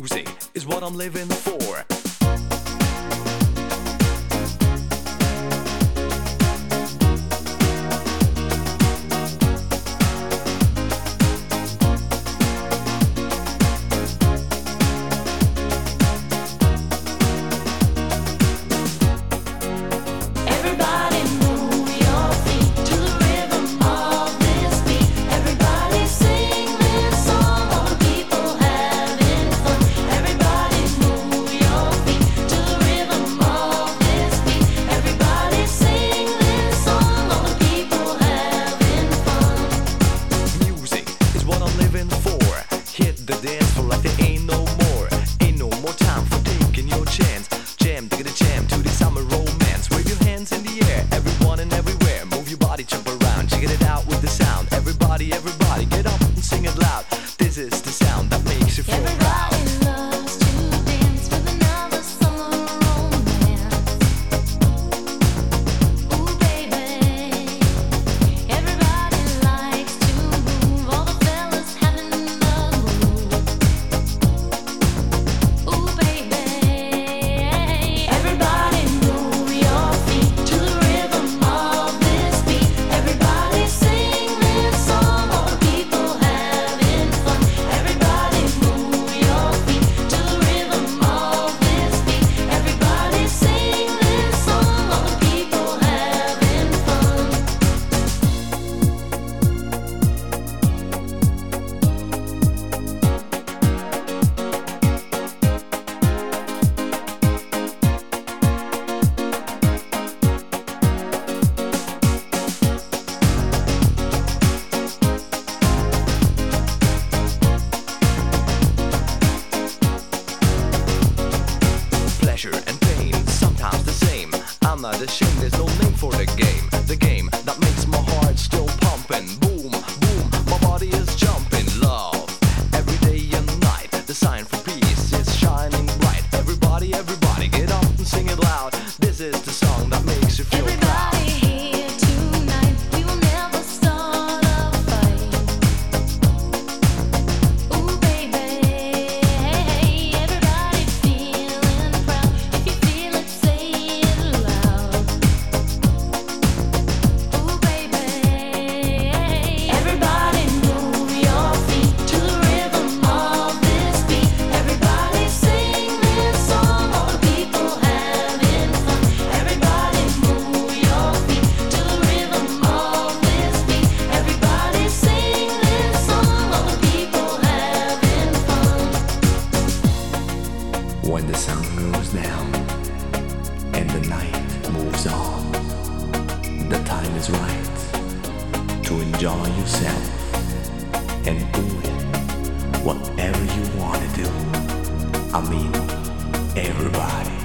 Music is what I'm living for. The dance floor like there ain't no more. Ain't no more time for taking your chance. Jam, dig the jam to the summer romance. Wave your hands in the air, everyone and everywhere. Move your body, jump around, check it out with the sound. Everybody, everybody, get up and sing it loud. Pleasure and pain, sometimes the same. I'm not ashamed, there's no name for the game. The game that makes my heart still pumping. Boom, boom, my body is jumping. Love, every day and night. The sign for When the sun goes down and the night moves on, the time is right to enjoy yourself and doing whatever you want to do. I mean, everybody.